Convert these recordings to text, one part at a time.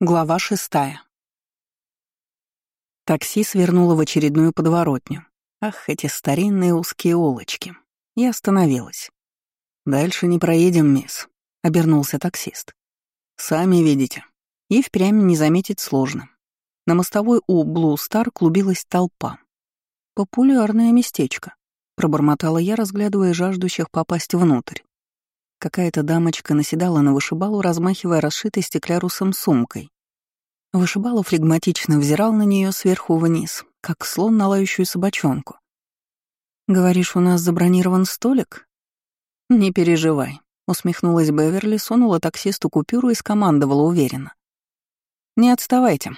Глава шестая. Такси свернуло в очередную подворотню. Ах, эти старинные узкие улочки. И остановилась. «Дальше не проедем, мисс», — обернулся таксист. «Сами видите». И впрямь не заметить сложно. На мостовой у Блу Стар клубилась толпа. «Популярное местечко», — пробормотала я, разглядывая жаждущих попасть внутрь. Какая-то дамочка наседала на вышибалу, размахивая расшитой стеклярусом сумкой. Вышибала флегматично взирал на нее сверху вниз, как слон на лающую собачонку. «Говоришь, у нас забронирован столик?» «Не переживай», — усмехнулась Беверли, сунула таксисту купюру и скомандовала уверенно. «Не отставайте».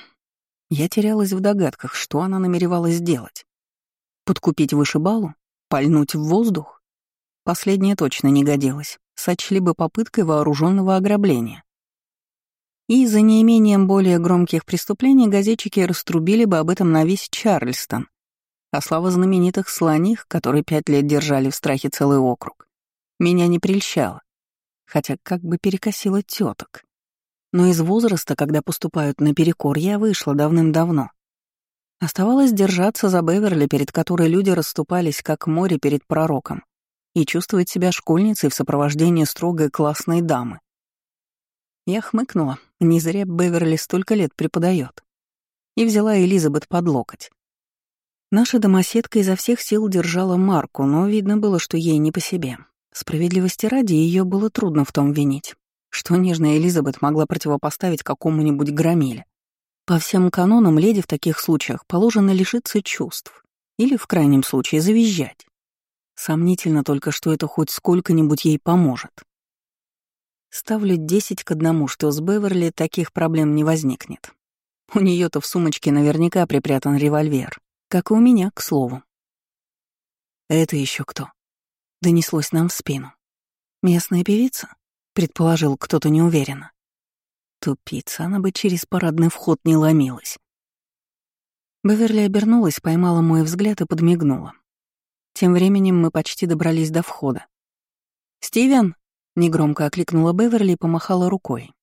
Я терялась в догадках, что она намеревалась сделать. Подкупить вышибалу? Пальнуть в воздух? Последнее точно не годилось. Сочли бы попыткой вооруженного ограбления. И за неимением более громких преступлений газетчики раструбили бы об этом на весь Чарльстон. А слава знаменитых слоних, которые пять лет держали в страхе целый округ, меня не прельщала. Хотя как бы перекосила теток. Но из возраста, когда поступают наперекор, я вышла давным-давно. Оставалось держаться за Беверли, перед которой люди расступались, как море перед пророком, и чувствовать себя школьницей в сопровождении строгой классной дамы. Я хмыкнула, не зря Беверли столько лет преподает. И взяла Элизабет под локоть. Наша домоседка изо всех сил держала марку, но видно было, что ей не по себе. Справедливости ради ее было трудно в том винить, что нежная Элизабет могла противопоставить какому-нибудь громиле. По всем канонам леди в таких случаях положено лишиться чувств или, в крайнем случае, завизжать. Сомнительно только, что это хоть сколько-нибудь ей поможет. Ставлю десять к одному, что с Беверли таких проблем не возникнет. У нее то в сумочке наверняка припрятан револьвер, как и у меня, к слову. «Это еще кто?» — донеслось нам в спину. «Местная певица?» — предположил кто-то неуверенно. Тупица, она бы через парадный вход не ломилась. Беверли обернулась, поймала мой взгляд и подмигнула. Тем временем мы почти добрались до входа. «Стивен!» Негромко окликнула Беверли и помахала рукой.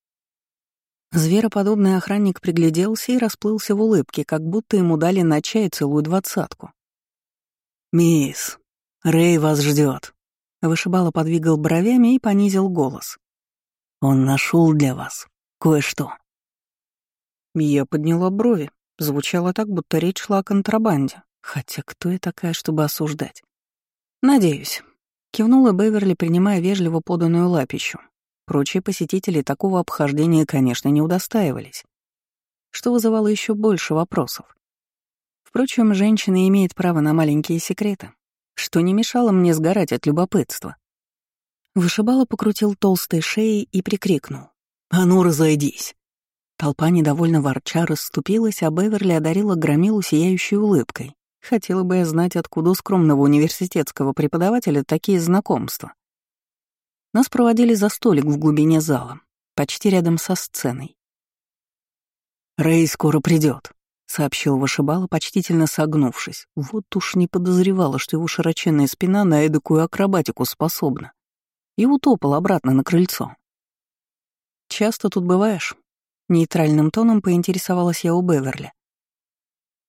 Звероподобный охранник пригляделся и расплылся в улыбке, как будто ему дали на чай целую двадцатку. «Мисс, Рэй вас ждет. Вышибало подвигал бровями и понизил голос. «Он нашел для вас кое-что». Я подняла брови. Звучало так, будто речь шла о контрабанде. Хотя кто я такая, чтобы осуждать? Надеюсь. Кивнула Беверли, принимая вежливо поданную лапищу. Прочие посетители такого обхождения, конечно, не удостаивались, что вызывало еще больше вопросов. Впрочем, женщина имеет право на маленькие секреты, что не мешало мне сгорать от любопытства. Вышибало покрутил толстой шеей и прикрикнул. «А ну, разойдись!» Толпа недовольно ворча расступилась, а Беверли одарила громилу сияющей улыбкой. Хотела бы я знать, откуда у скромного университетского преподавателя такие знакомства. Нас проводили за столик в глубине зала, почти рядом со сценой. «Рэй скоро придет, сообщил Вышибала, почтительно согнувшись. Вот уж не подозревала, что его широченная спина на эдакую акробатику способна. И утопал обратно на крыльцо. «Часто тут бываешь?» Нейтральным тоном поинтересовалась я у Беверли.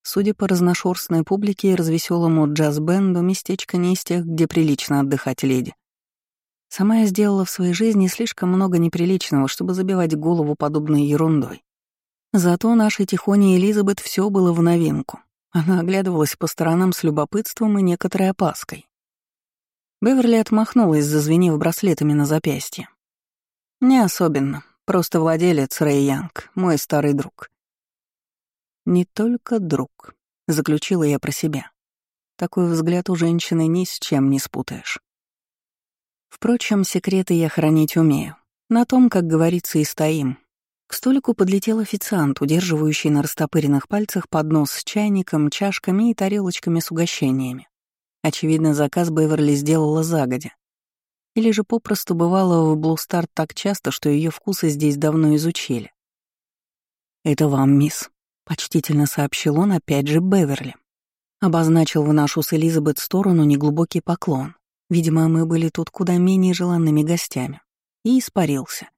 Судя по разношерстной публике и развеселому джаз-бенду, местечко не из тех, где прилично отдыхать леди. Сама я сделала в своей жизни слишком много неприличного, чтобы забивать голову подобной ерундой. Зато нашей Тихоне Элизабет все было в новинку. Она оглядывалась по сторонам с любопытством и некоторой опаской. Беверли отмахнулась, зазвенев браслетами на запястье. «Не особенно. Просто владелец Рэй Янг, мой старый друг. Не только друг, заключила я про себя. Такой взгляд у женщины ни с чем не спутаешь. Впрочем, секреты я хранить умею. На том, как говорится, и стоим. К столику подлетел официант, удерживающий на растопыренных пальцах поднос с чайником, чашками и тарелочками с угощениями. Очевидно, заказ Беверли сделала загодя. Или же попросту бывала в Блустарт так часто, что ее вкусы здесь давно изучили. «Это вам, мисс», — почтительно сообщил он опять же Беверли. Обозначил в нашу с Элизабет сторону неглубокий поклон. Видимо, мы были тут куда менее желанными гостями. И испарился.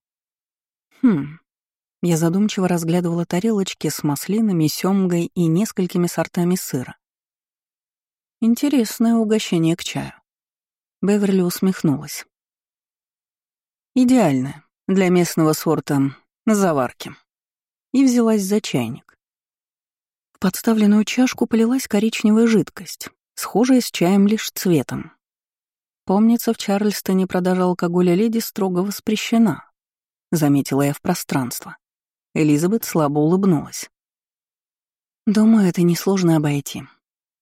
Хм. Я задумчиво разглядывала тарелочки с маслинами, семгой и несколькими сортами сыра. Интересное угощение к чаю. Беверли усмехнулась. Идеально для местного сорта заварки. И взялась за чайник. В подставленную чашку полилась коричневая жидкость, схожая с чаем лишь цветом. Помнится, в Чарльстоне продажа алкоголя леди строго воспрещена, заметила я в пространство. Элизабет слабо улыбнулась. Думаю, это несложно обойти.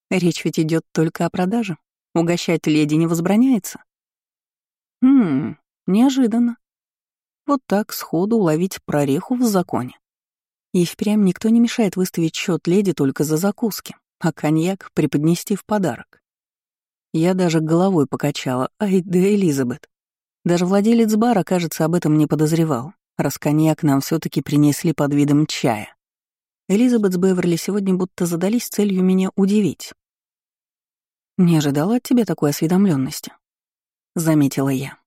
Речь ведь идет только о продаже. Угощать леди не возбраняется. Хм, неожиданно. Вот так сходу уловить прореху в законе. И впрямь никто не мешает выставить счет леди только за закуски, а коньяк преподнести в подарок. Я даже головой покачала. Ай да Элизабет. Даже владелец бара, кажется, об этом не подозревал, раз коньяк нам все таки принесли под видом чая. Элизабет с Беверли сегодня будто задались целью меня удивить. «Не ожидала от тебя такой осведомленности, заметила я,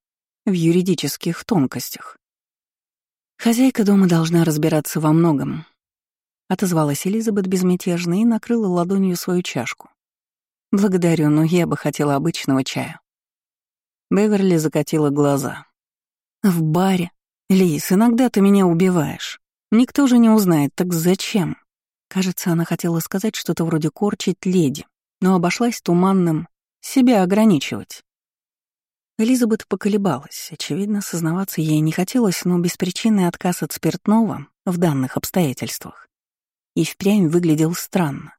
в юридических тонкостях. Хозяйка дома должна разбираться во многом. Отозвалась Элизабет безмятежно и накрыла ладонью свою чашку. «Благодарю, но я бы хотела обычного чая». Беверли закатила глаза. «В баре? Лис, иногда ты меня убиваешь. Никто же не узнает, так зачем?» Кажется, она хотела сказать что-то вроде «корчить леди», но обошлась туманным «себя ограничивать». Элизабет поколебалась. Очевидно, сознаваться ей не хотелось, но беспричинный отказ от спиртного в данных обстоятельствах и впрямь выглядел странно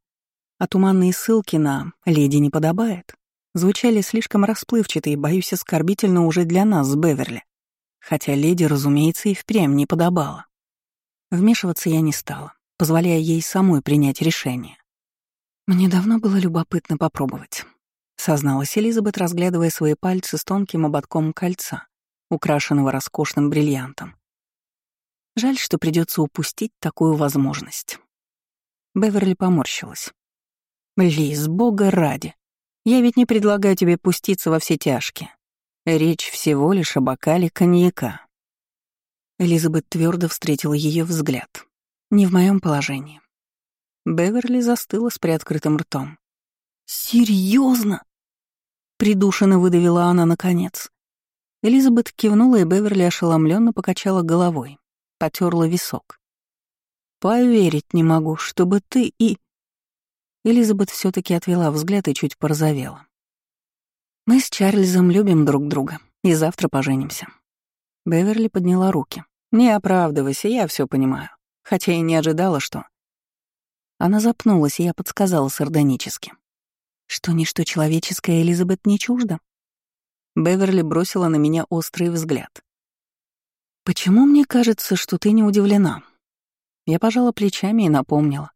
а туманные ссылки на «леди не подобает» звучали слишком расплывчато и, боюсь, оскорбительно уже для нас с Беверли. Хотя леди, разумеется, и впрямь не подобала. Вмешиваться я не стала, позволяя ей самой принять решение. Мне давно было любопытно попробовать. Созналась Элизабет, разглядывая свои пальцы с тонким ободком кольца, украшенного роскошным бриллиантом. Жаль, что придется упустить такую возможность. Беверли поморщилась. Лиз, бога ради. Я ведь не предлагаю тебе пуститься во все тяжкие. Речь всего лишь о бокале коньяка. Элизабет твердо встретила ее взгляд. Не в моем положении. Беверли застыла с приоткрытым ртом. Серьезно? Придушенно выдавила она наконец. Элизабет кивнула, и Беверли ошеломленно покачала головой, потерла висок. «Поверить не могу, чтобы ты и...» Элизабет все таки отвела взгляд и чуть порозовела. «Мы с Чарльзом любим друг друга, и завтра поженимся». Беверли подняла руки. «Не оправдывайся, я все понимаю. Хотя и не ожидала, что...» Она запнулась, и я подсказала сардонически. «Что ничто человеческое Элизабет не чуждо?» Беверли бросила на меня острый взгляд. «Почему мне кажется, что ты не удивлена?» Я пожала плечами и напомнила.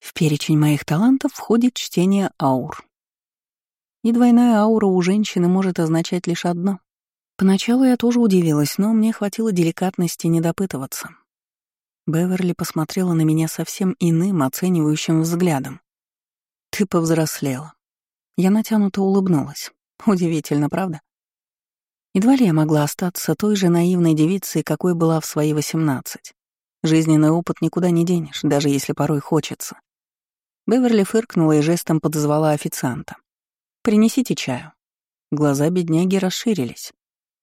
В перечень моих талантов входит чтение аур. И двойная аура у женщины может означать лишь одно. Поначалу я тоже удивилась, но мне хватило деликатности не допытываться. Беверли посмотрела на меня совсем иным, оценивающим взглядом. «Ты повзрослела». Я натянуто улыбнулась. Удивительно, правда? Едва ли я могла остаться той же наивной девицей, какой была в свои восемнадцать. Жизненный опыт никуда не денешь, даже если порой хочется. Беверли фыркнула и жестом подозвала официанта. «Принесите чаю». Глаза бедняги расширились.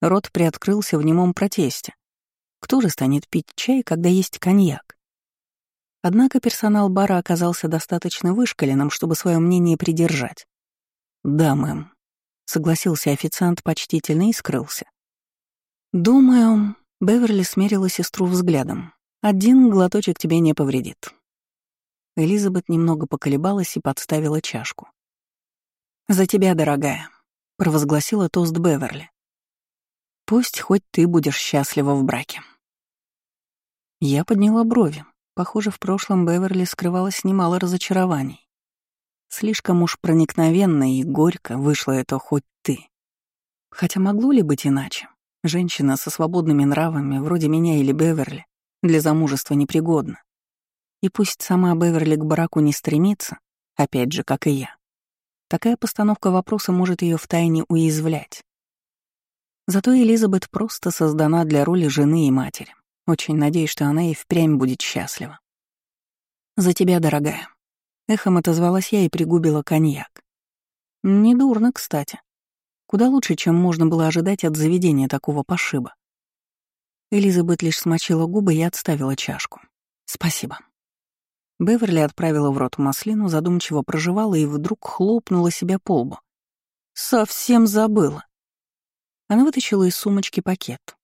Рот приоткрылся в немом протесте. Кто же станет пить чай, когда есть коньяк? Однако персонал бара оказался достаточно вышкаленным, чтобы свое мнение придержать. «Да, мэм», — согласился официант почтительно и скрылся. «Думаю...» — Беверли смерила сестру взглядом. «Один глоточек тебе не повредит. Элизабет немного поколебалась и подставила чашку. «За тебя, дорогая», — провозгласила тост Беверли. «Пусть хоть ты будешь счастлива в браке». Я подняла брови. Похоже, в прошлом Беверли скрывалось немало разочарований. Слишком уж проникновенно и горько вышло это хоть ты. Хотя могло ли быть иначе? Женщина со свободными нравами, вроде меня или Беверли, для замужества непригодна. И пусть сама Беверли к браку не стремится, опять же, как и я, такая постановка вопроса может ее втайне уязвлять. Зато Элизабет просто создана для роли жены и матери. Очень надеюсь, что она и впрямь будет счастлива. «За тебя, дорогая». Эхом отозвалась я и пригубила коньяк. Недурно, кстати. Куда лучше, чем можно было ожидать от заведения такого пошиба. Элизабет лишь смочила губы и отставила чашку. «Спасибо». Беверли отправила в рот маслину, задумчиво проживала и вдруг хлопнула себя по лбу. «Совсем забыла». Она вытащила из сумочки пакет.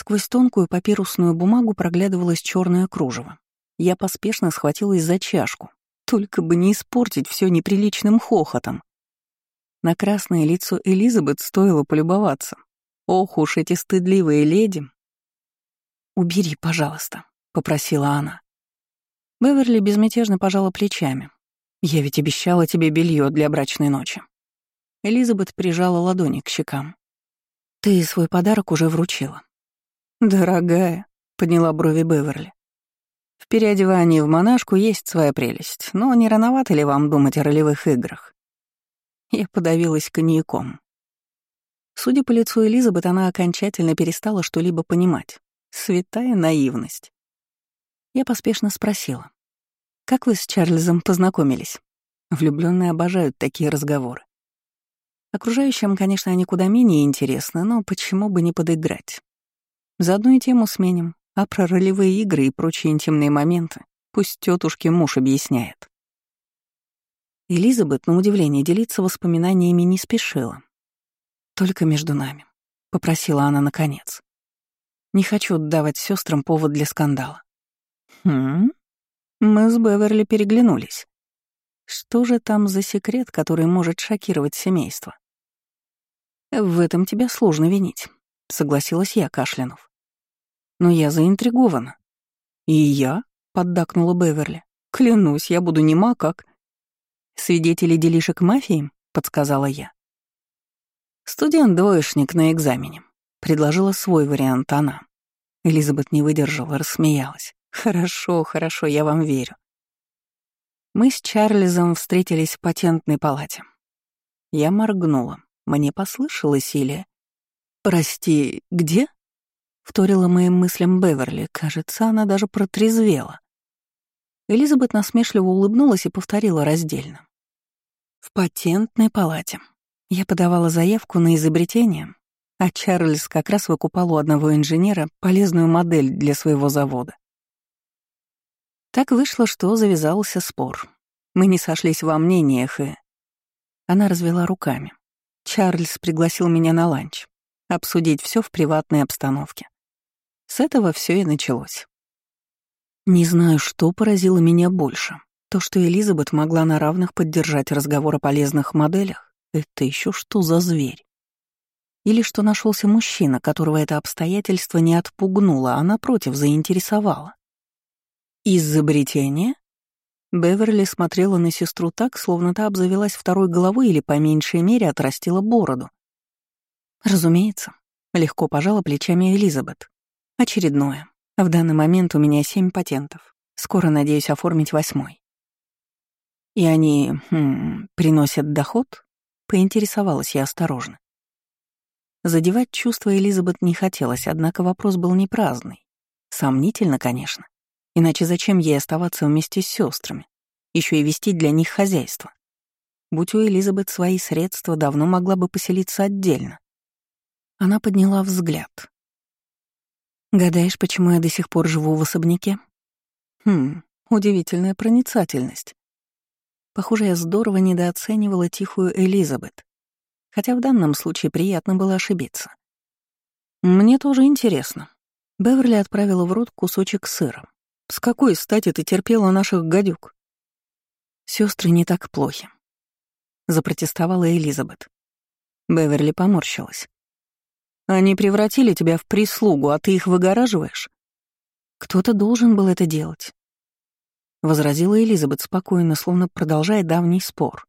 Сквозь тонкую папирусную бумагу проглядывалось черное кружево. Я поспешно схватилась за чашку, только бы не испортить все неприличным хохотом. На красное лицо Элизабет стоило полюбоваться. Ох уж эти стыдливые леди. «Убери, пожалуйста», — попросила она. Беверли безмятежно пожала плечами. «Я ведь обещала тебе белье для брачной ночи». Элизабет прижала ладони к щекам. «Ты свой подарок уже вручила». «Дорогая», — подняла брови Беверли. «В переодевании в монашку есть своя прелесть, но не рановато ли вам думать о ролевых играх?» Я подавилась коньяком. Судя по лицу Элизабет, она окончательно перестала что-либо понимать. Святая наивность. Я поспешно спросила. «Как вы с Чарльзом познакомились?» Влюбленные обожают такие разговоры. Окружающим, конечно, они куда менее интересны, но почему бы не подыграть? Заодно и тему сменим, а про ролевые игры и прочие интимные моменты пусть тетушки муж объясняет. Элизабет, на удивление, делиться воспоминаниями не спешила. «Только между нами», — попросила она наконец. «Не хочу давать сестрам повод для скандала». «Хм?» Мы с Беверли переглянулись. Что же там за секрет, который может шокировать семейство? «В этом тебя сложно винить», — согласилась я, кашлянув. «Но я заинтригована». «И я?» — поддакнула Беверли. «Клянусь, я буду нема как...» «Свидетели делишек мафии?» — подсказала я. «Студент-двоечник на экзамене», — предложила свой вариант она. Элизабет не выдержала, рассмеялась. «Хорошо, хорошо, я вам верю». Мы с Чарльзом встретились в патентной палате. Я моргнула. Мне послышалось или... «Прости, где?» — вторила моим мыслям Беверли. Кажется, она даже протрезвела. Элизабет насмешливо улыбнулась и повторила раздельно. В патентной палате. Я подавала заявку на изобретение, а Чарльз как раз выкупал у одного инженера полезную модель для своего завода. Так вышло, что завязался спор. Мы не сошлись во мнениях, и... Она развела руками. Чарльз пригласил меня на ланч, обсудить все в приватной обстановке. С этого все и началось. Не знаю, что поразило меня больше. То, что Элизабет могла на равных поддержать разговор о полезных моделях, это еще что за зверь? Или что нашелся мужчина, которого это обстоятельство не отпугнуло, а напротив заинтересовало? Изобретение? Беверли смотрела на сестру так, словно та обзавелась второй головой или, по меньшей мере, отрастила бороду. Разумеется, легко пожала плечами Элизабет. Очередное. В данный момент у меня семь патентов. Скоро надеюсь оформить восьмой. «И они хм, приносят доход?» — поинтересовалась я осторожно. Задевать чувства Элизабет не хотелось, однако вопрос был не праздный. Сомнительно, конечно. Иначе зачем ей оставаться вместе с сестрами, еще и вести для них хозяйство? Будь у Элизабет свои средства, давно могла бы поселиться отдельно. Она подняла взгляд. «Гадаешь, почему я до сих пор живу в особняке?» «Хм, удивительная проницательность. Похоже, я здорово недооценивала тихую Элизабет, хотя в данном случае приятно было ошибиться. «Мне тоже интересно». Беверли отправила в рот кусочек сыра. «С какой стати ты терпела наших гадюк?» Сестры не так плохи», — запротестовала Элизабет. Беверли поморщилась. «Они превратили тебя в прислугу, а ты их выгораживаешь?» «Кто-то должен был это делать. — возразила Элизабет спокойно, словно продолжая давний спор.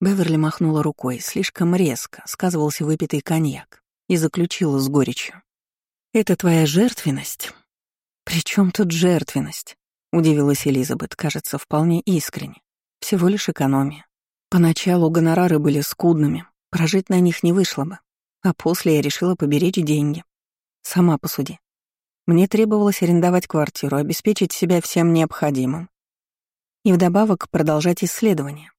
Беверли махнула рукой, слишком резко, сказывался выпитый коньяк, и заключила с горечью. «Это твоя жертвенность?» «При чем тут жертвенность?» — удивилась Элизабет, кажется, вполне искренне. «Всего лишь экономия. Поначалу гонорары были скудными, прожить на них не вышло бы, а после я решила поберечь деньги. Сама посуди. Мне требовалось арендовать квартиру, обеспечить себя всем необходимым. И вдобавок продолжать исследования.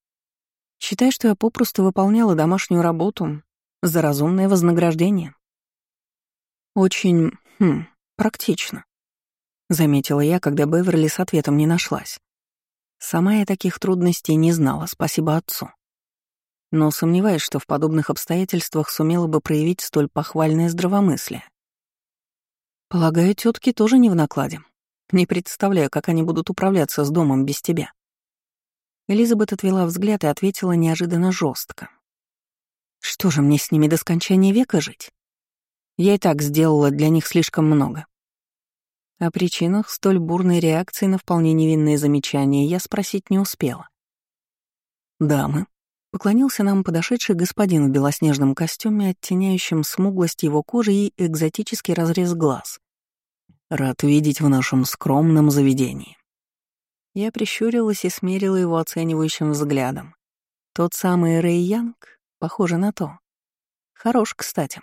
Считай, что я попросту выполняла домашнюю работу за разумное вознаграждение. Очень, хм, практично. Заметила я, когда Беверли с ответом не нашлась. Сама я таких трудностей не знала, спасибо отцу. Но сомневаюсь, что в подобных обстоятельствах сумела бы проявить столь похвальное здравомыслие. Полагаю, тетки тоже не в накладе. Не представляю, как они будут управляться с домом без тебя. Элизабет отвела взгляд и ответила неожиданно жестко. Что же мне с ними до скончания века жить? Я и так сделала для них слишком много. О причинах столь бурной реакции на вполне невинные замечания я спросить не успела. «Дамы», — поклонился нам подошедший господин в белоснежном костюме, оттеняющем смуглость его кожи и экзотический разрез глаз. «Рад видеть в нашем скромном заведении». Я прищурилась и смерила его оценивающим взглядом. Тот самый Рэй Янг, похоже на то. Хорош, кстати.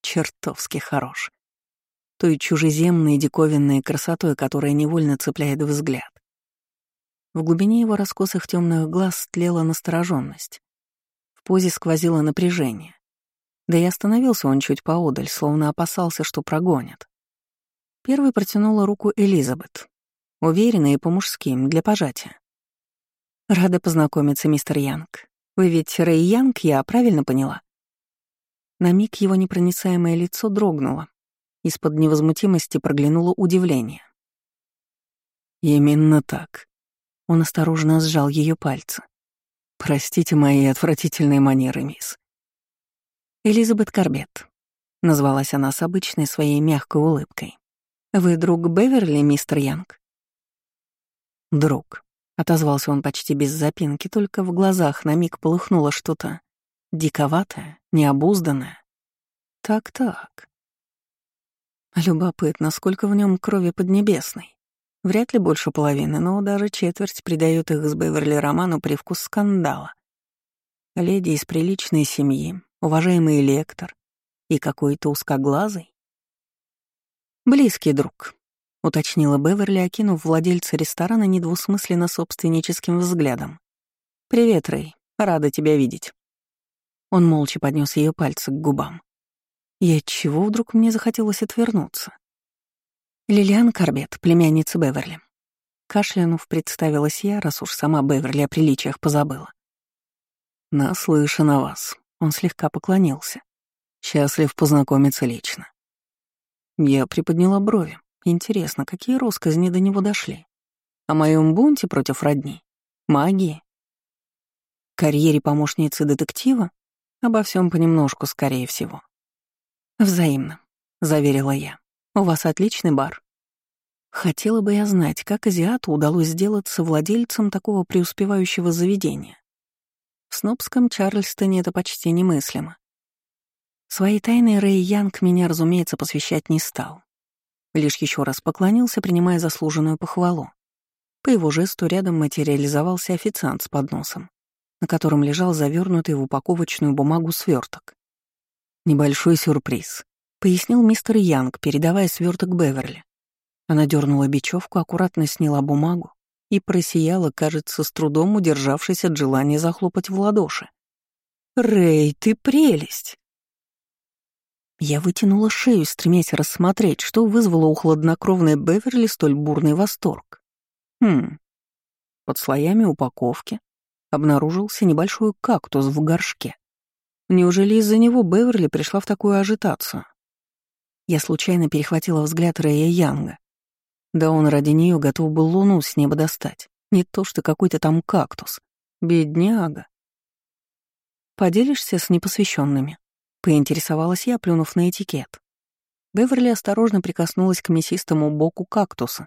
Чертовски хорош той чужеземной диковинной красотой, которая невольно цепляет взгляд. В глубине его раскосых темных глаз тлела настороженность. В позе сквозило напряжение. Да и остановился он чуть поодаль, словно опасался, что прогонят. Первой протянула руку Элизабет, уверенно и по-мужски, для пожатия. «Рада познакомиться, мистер Янг. Вы ведь Рэй Янг, я правильно поняла?» На миг его непроницаемое лицо дрогнуло, из-под невозмутимости проглянуло удивление. «Именно так». Он осторожно сжал ее пальцы. «Простите мои отвратительные манеры, мисс». «Элизабет Корбет», — назвалась она с обычной своей мягкой улыбкой. «Вы друг Беверли, мистер Янг?» «Друг», — отозвался он почти без запинки, только в глазах на миг полыхнуло что-то диковатое, необузданное. Так-так. Любопытно, сколько в нем крови поднебесной. Вряд ли больше половины, но даже четверть придает их с Беверли роману привкус скандала. Леди из приличной семьи, уважаемый лектор и какой-то узкоглазый. «Близкий друг», — уточнила Беверли, окинув владельца ресторана недвусмысленно собственническим взглядом. «Привет, Рэй, рада тебя видеть». Он молча поднес ее пальцы к губам. И отчего вдруг мне захотелось отвернуться? Лилиан Корбет, племянница Беверли. Кашлянув, представилась я, раз уж сама Беверли о приличиях позабыла. «Наслышан о вас», — он слегка поклонился. «Счастлив познакомиться лично». Я приподняла брови. Интересно, какие росказни до него дошли? О моем бунте против родни? Магии? Карьере помощницы детектива? Обо всем понемножку, скорее всего. «Взаимно», — заверила я. «У вас отличный бар». Хотела бы я знать, как азиату удалось сделаться владельцем такого преуспевающего заведения. В снобском Чарльстоне это почти немыслимо. Свои тайны Рэй Янг меня, разумеется, посвящать не стал. Лишь еще раз поклонился, принимая заслуженную похвалу. По его жесту рядом материализовался официант с подносом, на котором лежал завернутый в упаковочную бумагу сверток. «Небольшой сюрприз», — пояснил мистер Янг, передавая сверток Беверли. Она дернула бечевку, аккуратно сняла бумагу и просияла, кажется, с трудом удержавшись от желания захлопать в ладоши. «Рэй, ты прелесть!» Я вытянула шею, стремясь рассмотреть, что вызвало у хладнокровной Беверли столь бурный восторг. Хм. Под слоями упаковки обнаружился небольшой кактус в горшке. Неужели из-за него Беверли пришла в такую ажитацию? Я случайно перехватила взгляд Рэя Янга. Да он ради нее готов был луну с неба достать. Не то что какой-то там кактус. Бедняга. «Поделишься с непосвященными? поинтересовалась я, плюнув на этикет. Беверли осторожно прикоснулась к мясистому боку кактуса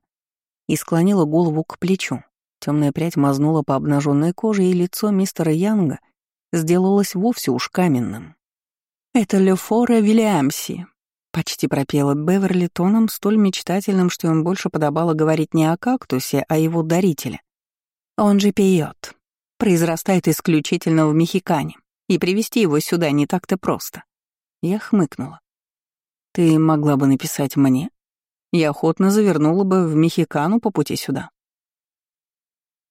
и склонила голову к плечу. Темная прядь мазнула по обнаженной коже, и лицо мистера Янга — сделалось вовсе уж каменным. «Это Лефора Вильямси», — почти пропела Беверли тоном столь мечтательным, что им больше подобало говорить не о кактусе, а его дарителе. «Он же пьет. Произрастает исключительно в Мехикане, и привести его сюда не так-то просто». Я хмыкнула. «Ты могла бы написать мне?» Я охотно завернула бы в Мехикану по пути сюда.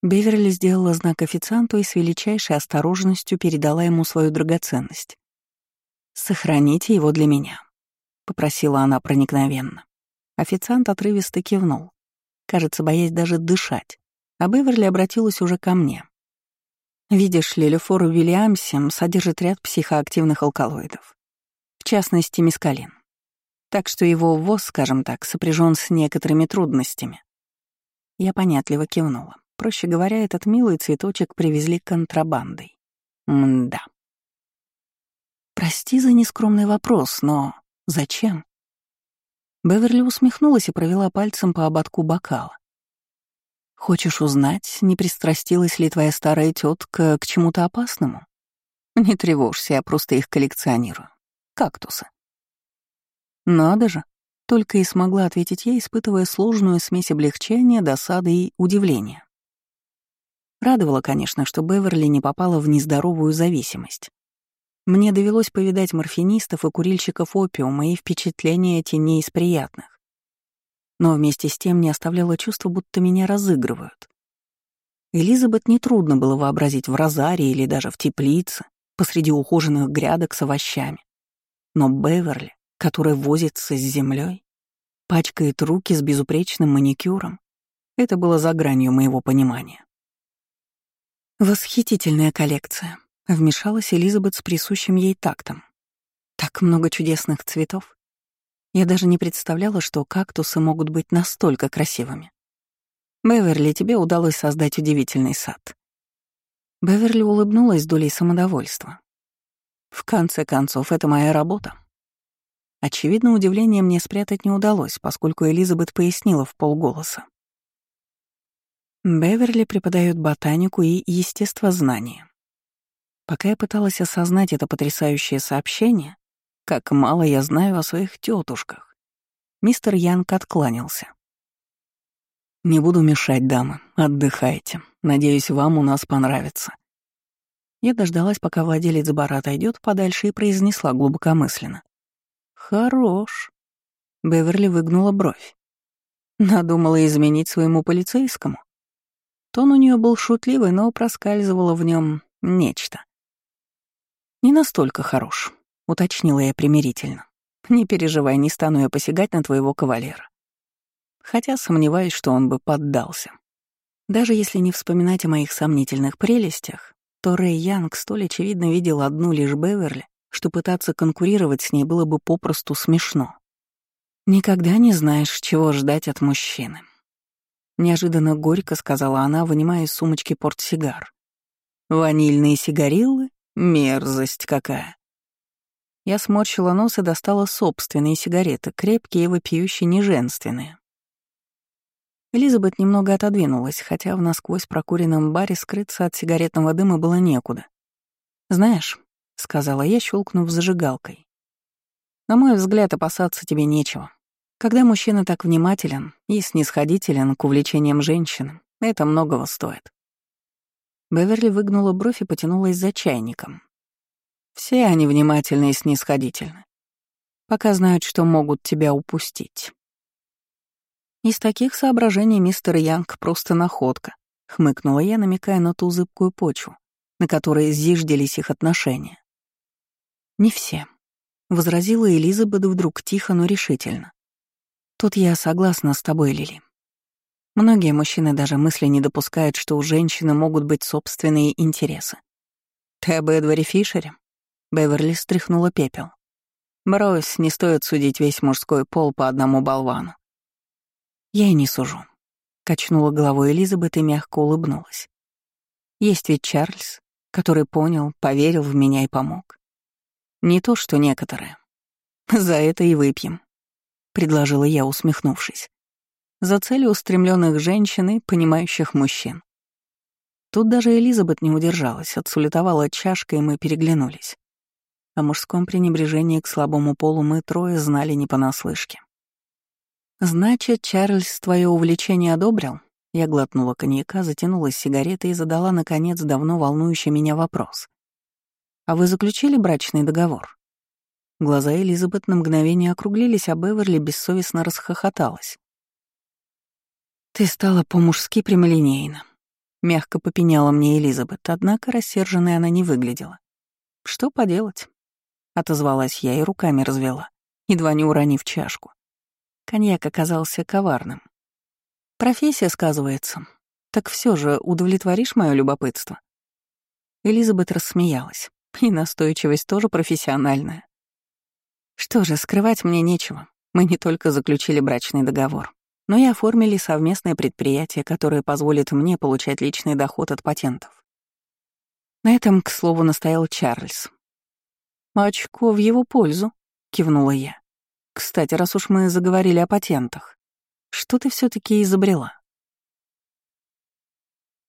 Беверли сделала знак официанту и с величайшей осторожностью передала ему свою драгоценность. «Сохраните его для меня», — попросила она проникновенно. Официант отрывисто кивнул, кажется, боясь даже дышать, а Беверли обратилась уже ко мне. «Видишь ли, Лефор Уильямсе содержит ряд психоактивных алкалоидов, в частности, мискалин. Так что его ввоз, скажем так, сопряжен с некоторыми трудностями». Я понятливо кивнула. Проще говоря, этот милый цветочек привезли контрабандой. Мда. Прости за нескромный вопрос, но зачем? Беверли усмехнулась и провела пальцем по ободку бокала. Хочешь узнать, не пристрастилась ли твоя старая тетка к чему-то опасному? Не тревожься, я просто их коллекционирую. Кактусы. Надо же, только и смогла ответить я, испытывая сложную смесь облегчения, досады и удивления. Радовало, конечно, что Беверли не попала в нездоровую зависимость. Мне довелось повидать морфинистов и курильщиков опиума, и впечатления эти не из приятных. Но вместе с тем не оставляло чувство, будто меня разыгрывают. Элизабет нетрудно было вообразить в розарии или даже в теплице, посреди ухоженных грядок с овощами. Но Беверли, который возится с землей, пачкает руки с безупречным маникюром, это было за гранью моего понимания. «Восхитительная коллекция», — вмешалась Элизабет с присущим ей тактом. «Так много чудесных цветов. Я даже не представляла, что кактусы могут быть настолько красивыми. Беверли, тебе удалось создать удивительный сад». Беверли улыбнулась долей самодовольства. «В конце концов, это моя работа». Очевидно, удивление мне спрятать не удалось, поскольку Элизабет пояснила в полголоса. Беверли преподает ботанику и естествознание. Пока я пыталась осознать это потрясающее сообщение, как мало я знаю о своих тетушках, мистер Янг откланялся. «Не буду мешать, дамы. Отдыхайте. Надеюсь, вам у нас понравится». Я дождалась, пока владелец бара отойдет подальше и произнесла глубокомысленно. «Хорош». Беверли выгнула бровь. Надумала изменить своему полицейскому. Тон у нее был шутливый, но проскальзывало в нем нечто. «Не настолько хорош», — уточнила я примирительно. «Не переживай, не стану я посягать на твоего кавалера». Хотя сомневаюсь, что он бы поддался. Даже если не вспоминать о моих сомнительных прелестях, то Рэй Янг столь очевидно видел одну лишь Беверли, что пытаться конкурировать с ней было бы попросту смешно. Никогда не знаешь, чего ждать от мужчины. Неожиданно горько сказала она, вынимая из сумочки портсигар. «Ванильные сигариллы? Мерзость какая!» Я сморщила нос и достала собственные сигареты, крепкие и вопиющие неженственные. Элизабет немного отодвинулась, хотя в насквозь прокуренном баре скрыться от сигаретного дыма было некуда. «Знаешь», — сказала я, щелкнув зажигалкой, — «на мой взгляд, опасаться тебе нечего. Когда мужчина так внимателен и снисходителен к увлечениям женщин, это многого стоит. Беверли выгнула бровь и потянулась за чайником. Все они внимательны и снисходительны. Пока знают, что могут тебя упустить. Из таких соображений мистер Янг просто находка, хмыкнула я, намекая на ту зыбкую почву, на которой зиждились их отношения. Не все, возразила Элизабет вдруг тихо, но решительно. Тут я согласна с тобой, Лили. Многие мужчины даже мысли не допускают, что у женщины могут быть собственные интересы. Ты об Эдваре Фишере? Беверли стряхнула пепел. Брось, не стоит судить весь мужской пол по одному болвану. Я и не сужу. Качнула головой Элизабет и мягко улыбнулась. Есть ведь Чарльз, который понял, поверил в меня и помог. Не то, что некоторые. За это и выпьем предложила я, усмехнувшись. За целеустремленных женщин и понимающих мужчин. Тут даже Элизабет не удержалась, отсулетовала чашкой, и мы переглянулись. О мужском пренебрежении к слабому полу мы трое знали не понаслышке. «Значит, Чарльз твое увлечение одобрил?» Я глотнула коньяка, затянулась сигаретой и задала, наконец, давно волнующий меня вопрос. «А вы заключили брачный договор?» Глаза Элизабет на мгновение округлились, а Беверли бессовестно расхохоталась. «Ты стала по-мужски прямолинейна», — мягко попеняла мне Элизабет, однако рассерженной она не выглядела. «Что поделать?» — отозвалась я и руками развела, едва не уронив чашку. Коньяк оказался коварным. «Профессия сказывается. Так все же удовлетворишь мое любопытство?» Элизабет рассмеялась. И настойчивость тоже профессиональная. Что же, скрывать мне нечего. Мы не только заключили брачный договор, но и оформили совместное предприятие, которое позволит мне получать личный доход от патентов. На этом, к слову, настоял Чарльз. «Очко в его пользу», — кивнула я. «Кстати, раз уж мы заговорили о патентах, что ты все таки изобрела?»